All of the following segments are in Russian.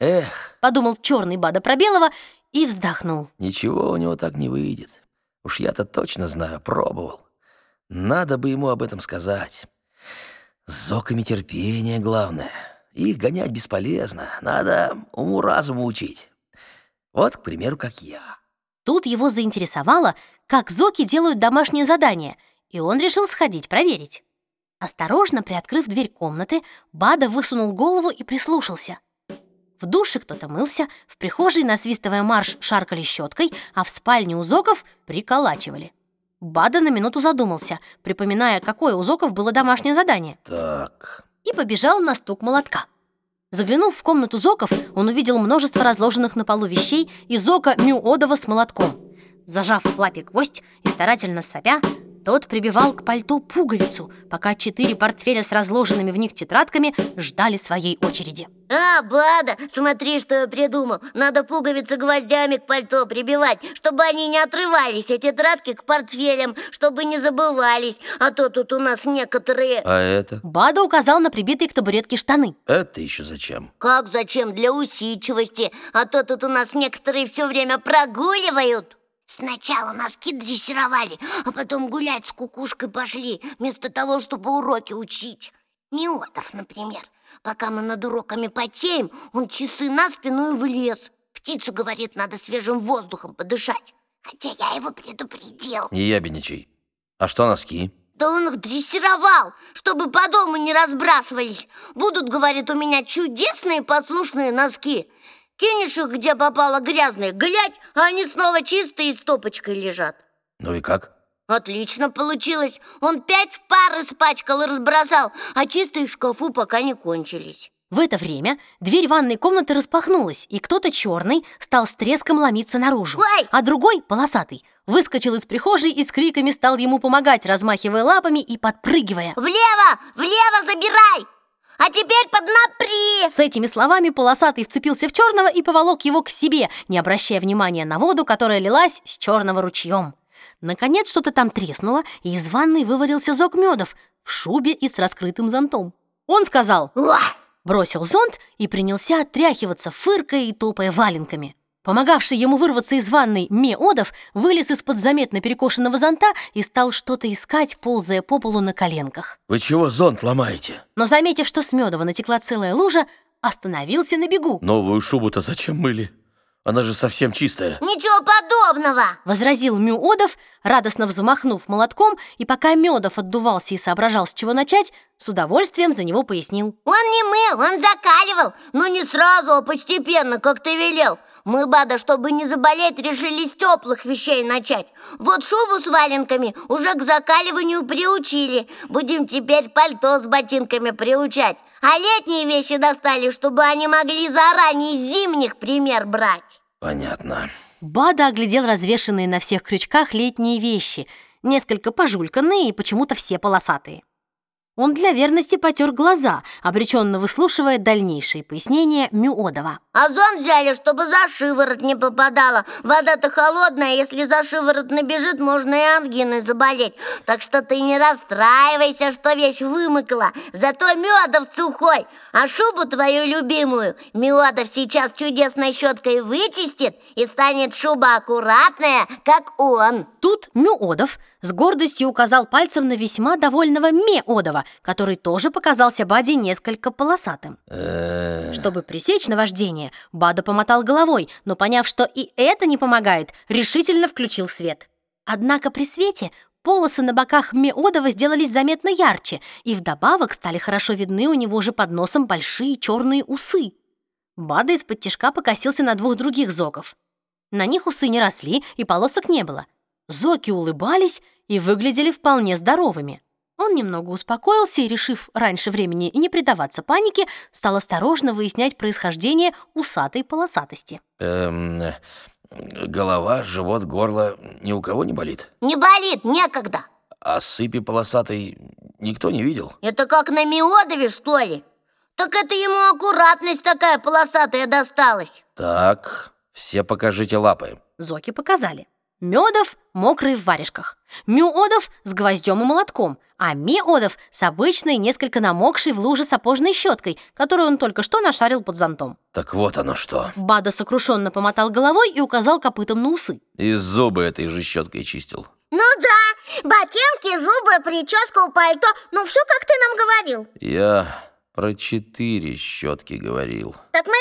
Эх, Подумал черный Бада Пробелова и вздохнул. ничего у него так не выйдет. Уж я-то точно знаю, пробовал. Надо бы ему об этом сказать. С зоками терпение главное. Их гонять бесполезно. Надо уму-разуму учить. Вот, к примеру, как я. Тут его заинтересовало, как зоки делают домашнее задание, и он решил сходить проверить. Осторожно приоткрыв дверь комнаты, Бада высунул голову и прислушался. В душе кто-то мылся, в прихожей, насвистывая марш, шаркали щеткой, а в спальне у зоков приколачивали. Бада на минуту задумался, припоминая, какое у зоков было домашнее задание, Так, и побежал на стук молотка. Заглянув в комнату зоков, он увидел множество разложенных на полу вещей и зока Мюодова с молотком. Зажав в лапе гвоздь и старательно сопя, тот прибивал к пальто пуговицу, пока четыре портфеля с разложенными в них тетрадками ждали своей очереди. А, Бада, смотри, что я придумал Надо пуговицы гвоздями к пальто прибивать Чтобы они не отрывались, а тетрадки к портфелям Чтобы не забывались А то тут у нас некоторые а это? Бада указал на прибитые к табуретке штаны. Это еще зачем? Как зачем? Для усидчивости А то тут у нас некоторые все время прогуливают Сначала носки дрессировали, а потом гулять с кукушкой пошли Вместо того, чтобы уроки учить Миотов, например Пока мы над уроками потеем, он часы на спину и в лес Птица говорит, надо свежим воздухом подышать Хотя я его предупредил Не ябедничай. А что носки? Да он их дрессировал, чтобы по дому не разбрасывались Будут, говорит, у меня чудесные послушные носки Кинешь их, где попало грязные, глядь, а они снова чистые и стопочкой лежат Ну и как? Отлично получилось Он пять пар испачкал и разбросал А чистые в шкафу пока не кончились В это время дверь ванной комнаты распахнулась, и кто-то черный стал с треском ломиться наружу. Ой! А другой, полосатый, выскочил из прихожей и с криками стал ему помогать, размахивая лапами и подпрыгивая. Влево, влево забирай А теперь поднапри С этими словами полосатый вцепился в черного и поволок его к себе, не обращая внимания на воду, которая лилась с черного ручьем. Наконец что-то там треснуло, и из ванной вывалился зок медов в шубе и с раскрытым зонтом. Он сказал Уа! бросил зонт и принялся отряхиваться, фыркая и топая валенками. Помогавший ему вырваться из ванной Меодов вылез из-под заметно перекошенного зонта и стал что-то искать, ползая по полу на коленках. Вы чего зонт ломаете? Но, заметив, что с Медова натекла целая лужа, остановился на бегу. Новую шубу-то зачем мыли? Она же совсем чистая. Ничего подобного! Возразил Мюодов, радостно взмахнув молотком, и пока Медов отдувался и соображал, с чего начать, с удовольствием за него пояснил. Он не мыл, он закаливал Но не сразу, а постепенно, как ты велел. Мы, Бада, чтобы не заболеть, решили с теплых вещей начать. Вот шубу с валенками уже к закаливанию приучили. Будем теперь пальто с ботинками приучать. А летние вещи достали, чтобы они могли заранее из зимних пример брать Понятно. Бада оглядел развешанные на всех крючках летние вещи, несколько пожульканные и почему-то все полосатые. Он для верности потер глаза, обреченно выслушивая дальнейшие пояснения Мюодова. Зонт взяли, чтобы за шиворот не попадало. Вода-то холодная, если за шиворот набежит, можно и ангиной заболеть. Так что ты не расстраивайся, что вещь вымыкла Зато медов сухой. А шубу твою любимую Медов сейчас чудесной щеткой вычистит И станет шуба аккуратная, как он Тут Мюодов с гордостью указал пальцем на весьма довольного Меодова, который тоже показался Баде несколько полосатым. Э, Чтобы пресечь наваждение, Бада помотал головой, но, поняв, что и это не помогает, решительно включил свет. Однако при свете полосы на боках Меодова сделались заметно ярче, и вдобавок стали хорошо видны у него же под носом большие черные усы. Бада из-под тишка покосился на двух других зоков. На них усы не росли, и полосок не было. Зоки улыбались и выглядели вполне здоровыми. Он немного успокоился и, решив раньше времени не предаваться панике, стал осторожно выяснять происхождение усатой полосатости. эм, голова, живот, горло ни у кого не болит? Не болит, некогда А сыпи полосатой никто не видел? Это как на Миодове, что ли? Так это ему аккуратность такая полосатая досталась Так, все покажите лапы. Зоки показали. Медов мокрые в варежках. Мюодов с гвоздем и молотком, а Миодов с обычной, несколько намокшей в луже сапожной щеткой, которую он только что нашарил под зонтом. Так вот оно что. Бада сокрушенно помотал головой и указал копытом на усы. И зубы этой же щеткой чистил. Ну да, ботинки, зубы, прическа, пальто Ну все, как ты нам говорил Я про четыре щетки говорил. Так мы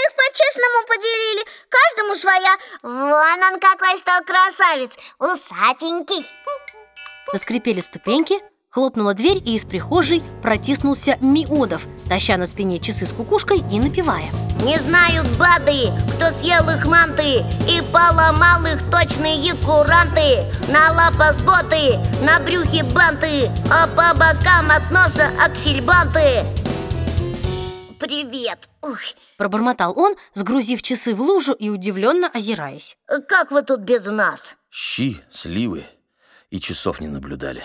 по-честному поделили Каждому своя. Вон он какой стал красавец Усатенький. Заскрипели ступеньки, хлопнула дверь, и из прихожей протиснулся Миодов, таща на спине часы с кукушкой и напевая. Не знают бады, кто съел их манты И поломал их точные куранты. На лапах боты, на брюхе банты А по бокам от носа аксельбанты Привет Ух, Пробормотал он, сгрузив часы в лужу и удивленно озираясь. Как вы тут без нас? Щи, сливы и часов не наблюдали.